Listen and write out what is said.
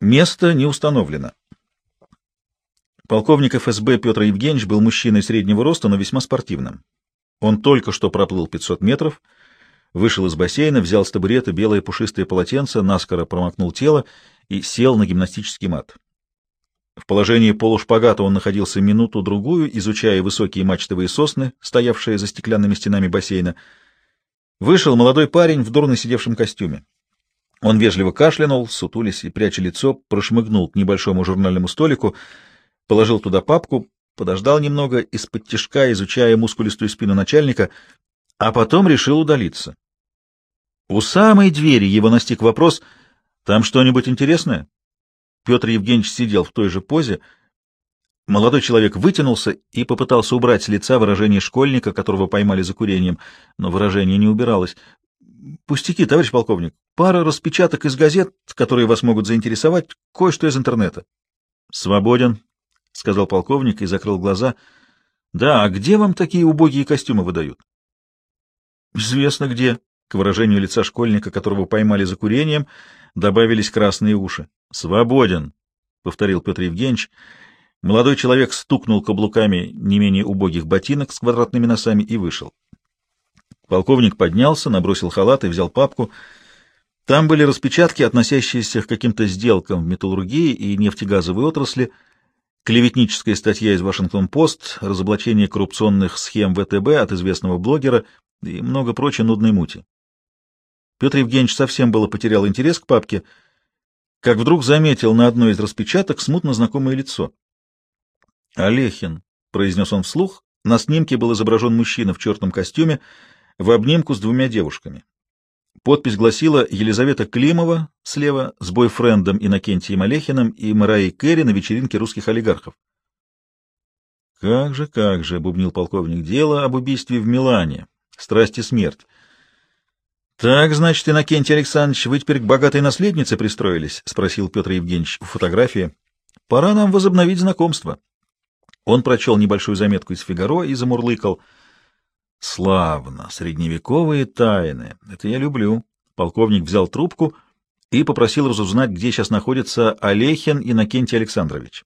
Место не установлено. Полковник ФСБ Петр Евгеньевич был мужчиной среднего роста, но весьма спортивным. Он только что проплыл 500 метров, вышел из бассейна, взял с табурета белое пушистое полотенце, наскоро промокнул тело и сел на гимнастический мат. В положении полушпагата он находился минуту-другую, изучая высокие мачтовые сосны, стоявшие за стеклянными стенами бассейна. Вышел молодой парень в дурно сидевшем костюме. Он вежливо кашлянул, сутулись и, пряча лицо, прошмыгнул к небольшому журнальному столику, положил туда папку, подождал немного, из-под тишка изучая мускулистую спину начальника, а потом решил удалиться. У самой двери его настиг вопрос «Там что-нибудь интересное?» Петр Евгеньевич сидел в той же позе. Молодой человек вытянулся и попытался убрать с лица выражение школьника, которого поймали за курением, но выражение не убиралось. Пустяки, товарищ полковник. Пара распечаток из газет, которые вас могут заинтересовать, кое-что из интернета. Свободен, сказал полковник и закрыл глаза. Да, а где вам такие убогие костюмы выдают? Известно где. К выражению лица школьника, которого поймали за курением, добавились красные уши. Свободен, повторил Петр Евгеньевич. Молодой человек стукнул каблуками не менее убогих ботинок с квадратными носами и вышел. Полковник поднялся, набросил халат и взял папку. Там были распечатки, относящиеся к каким-то сделкам в металлургии и нефтегазовой отрасли, клеветническая статья из Вашингтон-Пост, разоблачение коррупционных схем ВТБ от известного блогера и много прочей нудной мути. Петр Евгеньевич совсем было потерял интерес к папке, как вдруг заметил на одной из распечаток смутно знакомое лицо. «Олехин», — произнес он вслух, на снимке был изображен мужчина в черном костюме, в обнимку с двумя девушками. Подпись гласила «Елизавета Климова» слева с бойфрендом Иннокентием Олехиным и Мараей Керри на вечеринке русских олигархов. «Как же, как же», — бубнил полковник, — «дело об убийстве в Милане, страсть и смерть». «Так, значит, Иннокентий Александрович, вы теперь к богатой наследнице пристроились?» — спросил Петр Евгеньевич у фотографии. «Пора нам возобновить знакомство». Он прочел небольшую заметку из «Фигаро» и замурлыкал — Славно, средневековые тайны. Это я люблю. Полковник взял трубку и попросил разузнать, где сейчас находится Олехин Иннокентий Александрович.